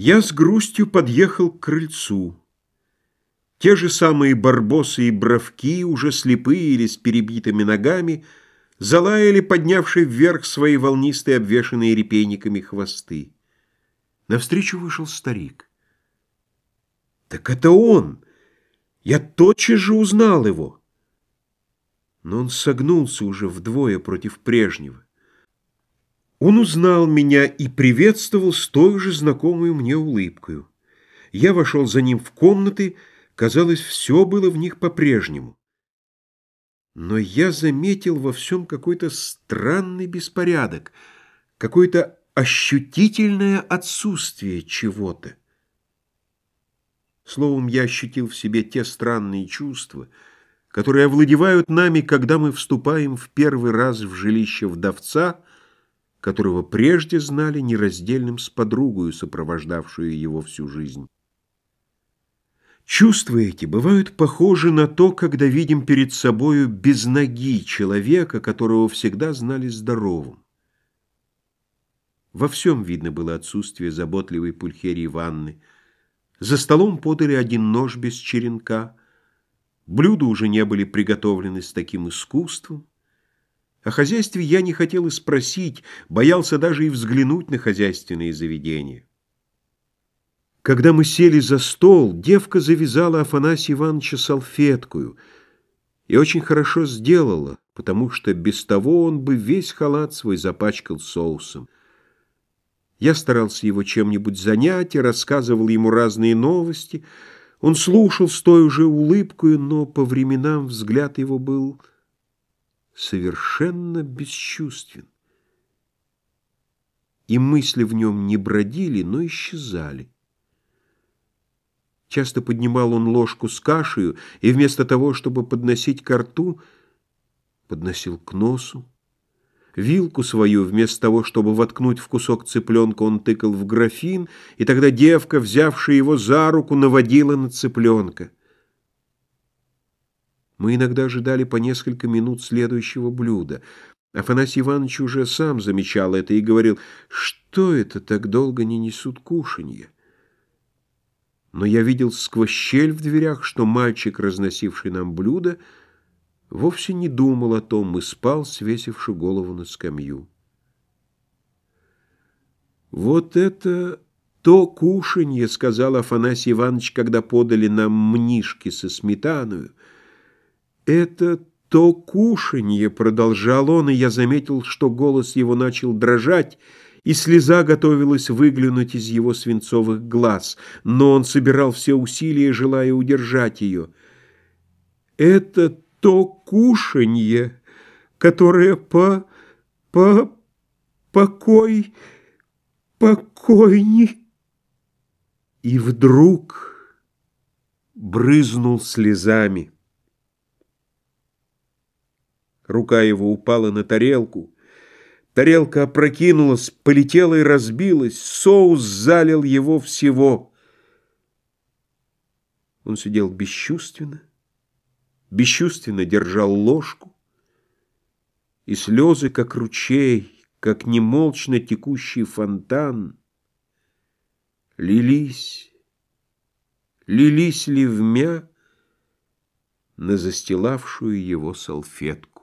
Я с грустью подъехал к крыльцу. Те же самые барбосы и бровки, уже слепые или с перебитыми ногами, залаяли, поднявшие вверх свои волнистые, обвешанные репейниками хвосты. Навстречу вышел старик. Так это он! Я тотчас же узнал его. Но он согнулся уже вдвое против прежнего. Он узнал меня и приветствовал с той же знакомой мне улыбкою. Я вошел за ним в комнаты, казалось, все было в них по-прежнему. Но я заметил во всем какой-то странный беспорядок, какое-то ощутительное отсутствие чего-то. Словом, я ощутил в себе те странные чувства, которые овладевают нами, когда мы вступаем в первый раз в жилище вдовца, которого прежде знали нераздельным с подругою, сопровождавшую его всю жизнь. Чувства эти бывают похожи на то, когда видим перед собою без ноги человека, которого всегда знали здоровым. Во всем видно было отсутствие заботливой Пульхерии Ивановны. За столом подали один нож без черенка. Блюда уже не были приготовлены с таким искусством. О хозяйстве я не хотел и спросить, боялся даже и взглянуть на хозяйственные заведения. Когда мы сели за стол, девка завязала Афанасия Ивановича салфеткую и очень хорошо сделала, потому что без того он бы весь халат свой запачкал соусом. Я старался его чем-нибудь занять и рассказывал ему разные новости. Он слушал с той уже улыбкою, но по временам взгляд его был совершенно бесчувствен. И мысли в нем не бродили, но исчезали. Часто поднимал он ложку с кашею, и вместо того, чтобы подносить ко рту, подносил к носу. Вилку свою, вместо того, чтобы воткнуть в кусок цыпленка, он тыкал в графин, и тогда девка, взявшая его за руку, наводила на цыпленка. Мы иногда ожидали по несколько минут следующего блюда. Афанасий Иванович уже сам замечал это и говорил, что это так долго не несут кушанье. Но я видел сквозь щель в дверях, что мальчик, разносивший нам блюдо, вовсе не думал о том и спал, свесивши голову на скамью. «Вот это то кушанье», — сказал Афанасий Иванович, когда подали нам мнишки со сметаною, — «Это то кушанье», — продолжал он, и я заметил, что голос его начал дрожать, и слеза готовилась выглянуть из его свинцовых глаз, но он собирал все усилия, желая удержать ее. «Это то кушанье, которое по... по... покой... покойни...» И вдруг брызнул слезами. Рука его упала на тарелку. Тарелка опрокинулась, полетела и разбилась. Соус залил его всего. Он сидел бесчувственно, бесчувственно держал ложку, и слезы, как ручей, как немолчно текущий фонтан, лились, лились ливмя на застилавшую его салфетку.